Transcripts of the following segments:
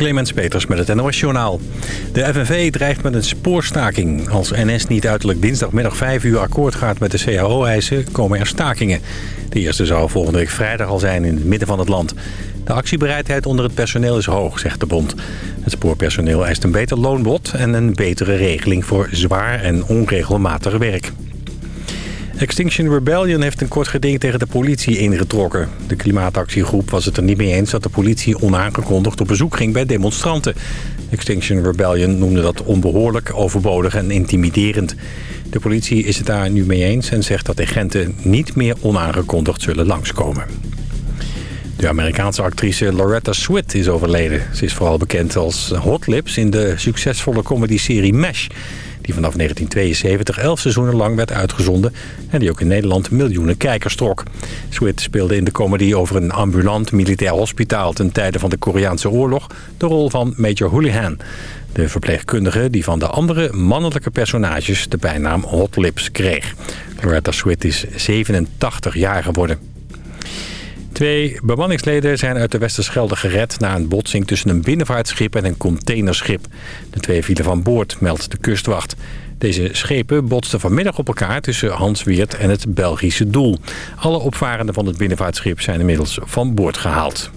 Clemens Peters met het NOS Journaal. De FNV dreigt met een spoorstaking. Als NS niet uiterlijk dinsdagmiddag 5 uur akkoord gaat met de CAO-eisen... komen er stakingen. De eerste zou volgende week vrijdag al zijn in het midden van het land. De actiebereidheid onder het personeel is hoog, zegt de bond. Het spoorpersoneel eist een beter loonbod... en een betere regeling voor zwaar en onregelmatig werk. Extinction Rebellion heeft een kort geding tegen de politie ingetrokken. De klimaatactiegroep was het er niet mee eens dat de politie onaangekondigd op bezoek ging bij demonstranten. Extinction Rebellion noemde dat onbehoorlijk, overbodig en intimiderend. De politie is het daar nu mee eens en zegt dat agenten niet meer onaangekondigd zullen langskomen. De Amerikaanse actrice Loretta Swit is overleden. Ze is vooral bekend als Hot Lips in de succesvolle comedyserie MASH die vanaf 1972 elf seizoenen lang werd uitgezonden... en die ook in Nederland miljoenen kijkers trok. Swit speelde in de comedy over een ambulant militair hospitaal... ten tijde van de Koreaanse oorlog de rol van Major Houlihan... de verpleegkundige die van de andere mannelijke personages de bijnaam Hot Lips kreeg. Loretta Swit is 87 jaar geworden. Twee bemanningsleden zijn uit de Westerschelde gered... na een botsing tussen een binnenvaartschip en een containerschip. De twee vielen van boord, meldt de kustwacht. Deze schepen botsten vanmiddag op elkaar tussen Hansweert en het Belgische doel. Alle opvarenden van het binnenvaartschip zijn inmiddels van boord gehaald.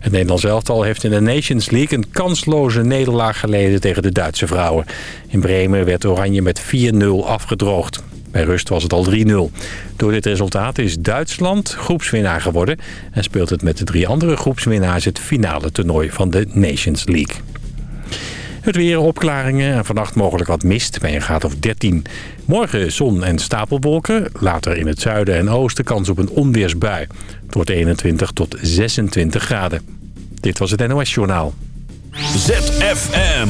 Het Nederlands elftal heeft in de Nations League een kansloze nederlaag geleden tegen de Duitse vrouwen. In Bremen werd Oranje met 4-0 afgedroogd. Bij rust was het al 3-0. Door dit resultaat is Duitsland groepswinnaar geworden... en speelt het met de drie andere groepswinnaars het finale toernooi van de Nations League. Het weer opklaringen en vannacht mogelijk wat mist bij een graad of 13. Morgen zon en stapelwolken. Later in het zuiden en oosten kans op een onweersbui. Het wordt 21 tot 26 graden. Dit was het NOS Journaal. ZFM.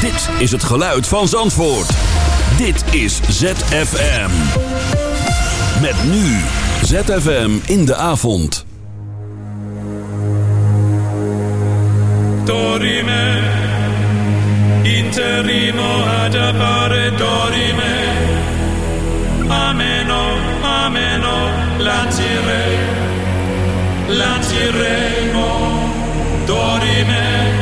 Dit is het geluid van Zandvoort. Dit is ZFM. Met nu ZFM in de avond. Dorime, interimo ad appare dorime. Ameno, ameno, lancire, lanciremo, dorime.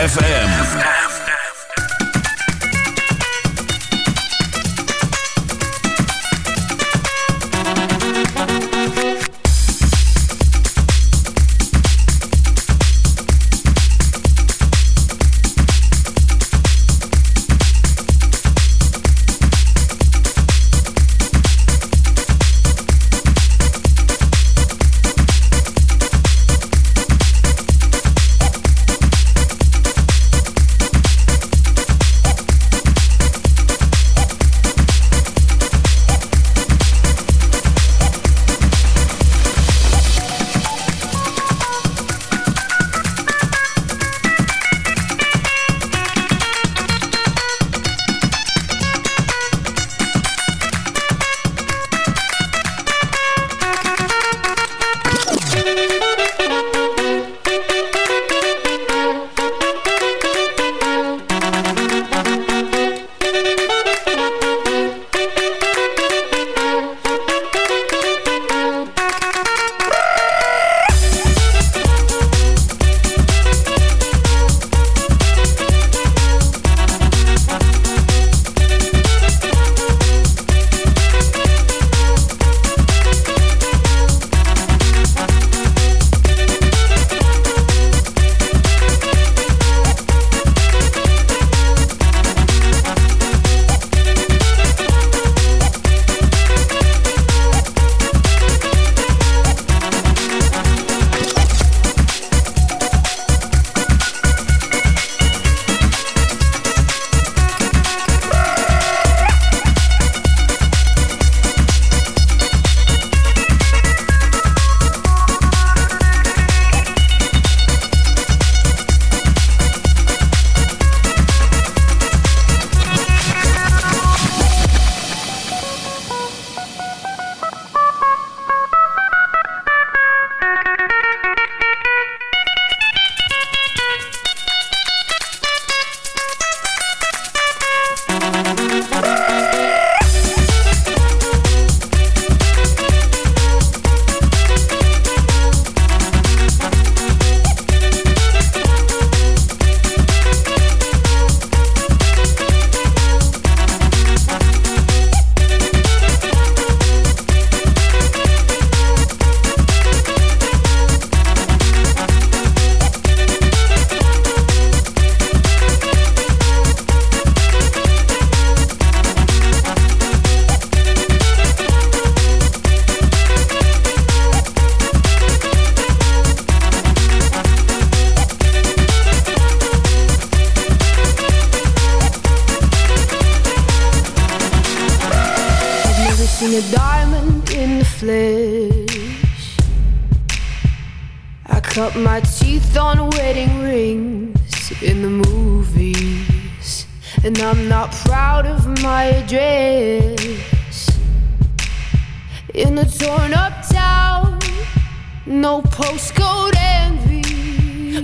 ZFM.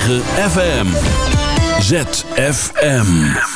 106.9 FM. ZFM.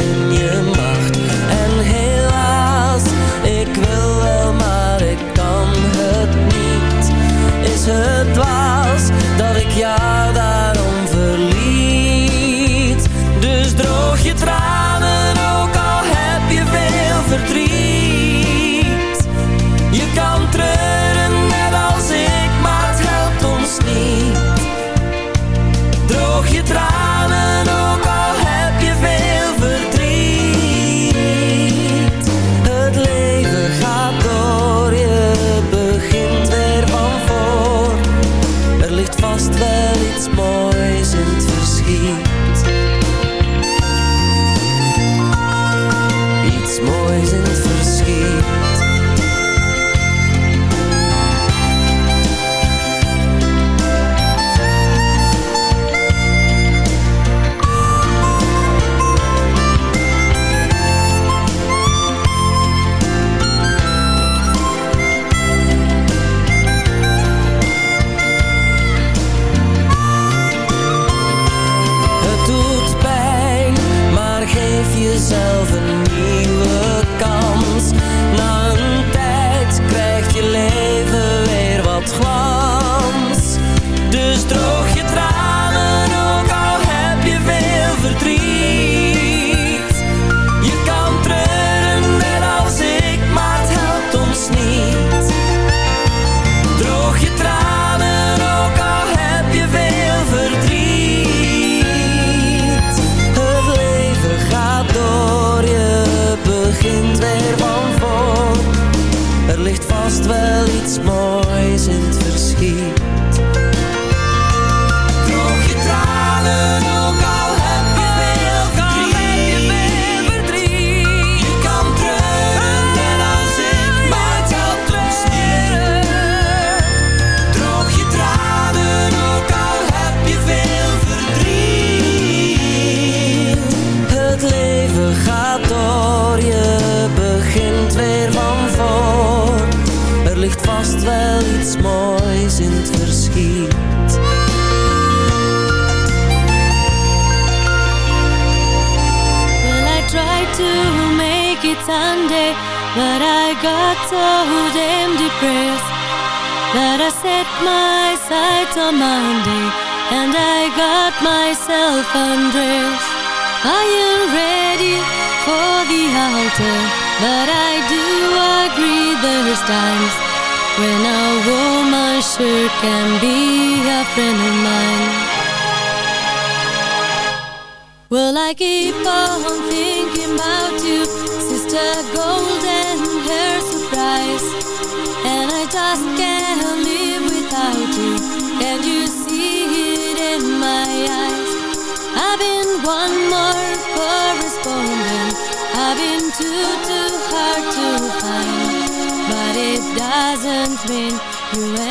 you